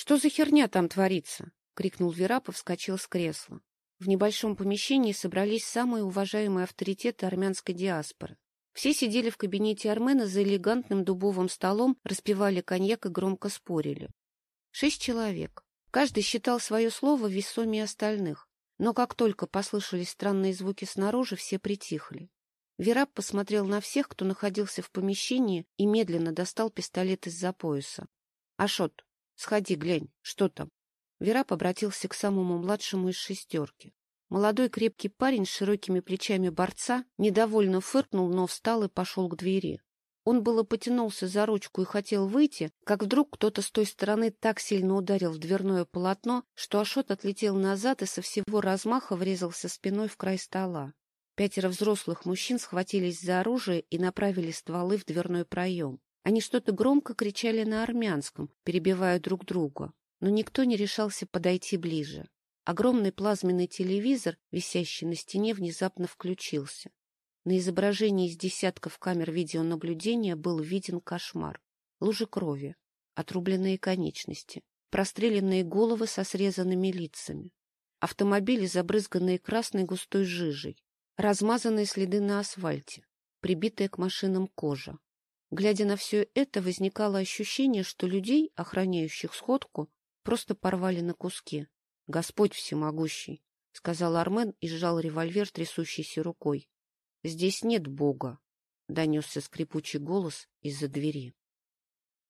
Что за херня там творится? — крикнул Верап и вскочил с кресла. В небольшом помещении собрались самые уважаемые авторитеты армянской диаспоры. Все сидели в кабинете Армена за элегантным дубовым столом, распивали коньяк и громко спорили. Шесть человек. Каждый считал свое слово весомее остальных. Но как только послышались странные звуки снаружи, все притихли. Вераб посмотрел на всех, кто находился в помещении, и медленно достал пистолет из-за пояса. — Ашот, сходи, глянь, что там? Вераб обратился к самому младшему из шестерки. Молодой крепкий парень с широкими плечами борца недовольно фыркнул, но встал и пошел к двери. Он было потянулся за ручку и хотел выйти, как вдруг кто-то с той стороны так сильно ударил в дверное полотно, что Ашот отлетел назад и со всего размаха врезался спиной в край стола. Пятеро взрослых мужчин схватились за оружие и направили стволы в дверной проем. Они что-то громко кричали на армянском, перебивая друг друга, но никто не решался подойти ближе. Огромный плазменный телевизор, висящий на стене, внезапно включился. На изображении из десятков камер видеонаблюдения был виден кошмар. Лужи крови, отрубленные конечности, простреленные головы со срезанными лицами, автомобили, забрызганные красной густой жижей, размазанные следы на асфальте, прибитая к машинам кожа. Глядя на все это, возникало ощущение, что людей, охраняющих сходку, просто порвали на куски. — Господь всемогущий! — сказал Армен и сжал револьвер трясущейся рукой. — Здесь нет Бога! — донесся скрипучий голос из-за двери.